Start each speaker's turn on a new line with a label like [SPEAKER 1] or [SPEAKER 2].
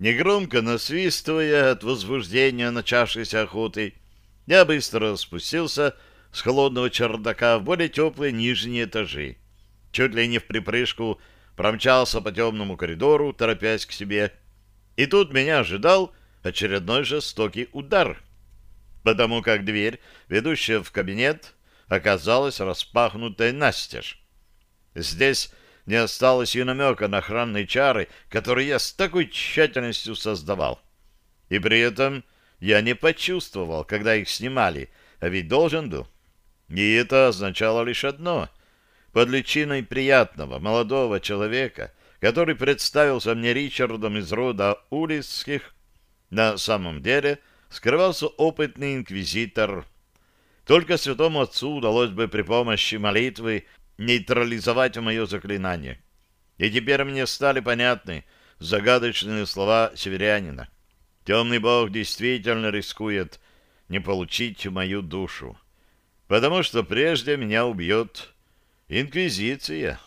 [SPEAKER 1] Негромко насвистывая от возбуждения начавшейся охоты, я быстро спустился с холодного чердака в более теплые нижние этажи. Чуть ли не в припрыжку промчался по темному коридору, торопясь к себе. И тут меня ожидал очередной жестокий удар, потому как дверь, ведущая в кабинет, оказалась распахнутой настежь. Здесь не осталось и намека на охранные чары, которые я с такой тщательностью создавал. И при этом я не почувствовал, когда их снимали, а ведь должен был. И это означало лишь одно. Под личиной приятного молодого человека, который представился мне Ричардом из рода Улисских, на самом деле скрывался опытный инквизитор. Только святому отцу удалось бы при помощи молитвы нейтрализовать мое заклинание. И теперь мне стали понятны загадочные слова северянина. Темный бог действительно рискует не получить мою душу, потому что прежде меня убьет инквизиция».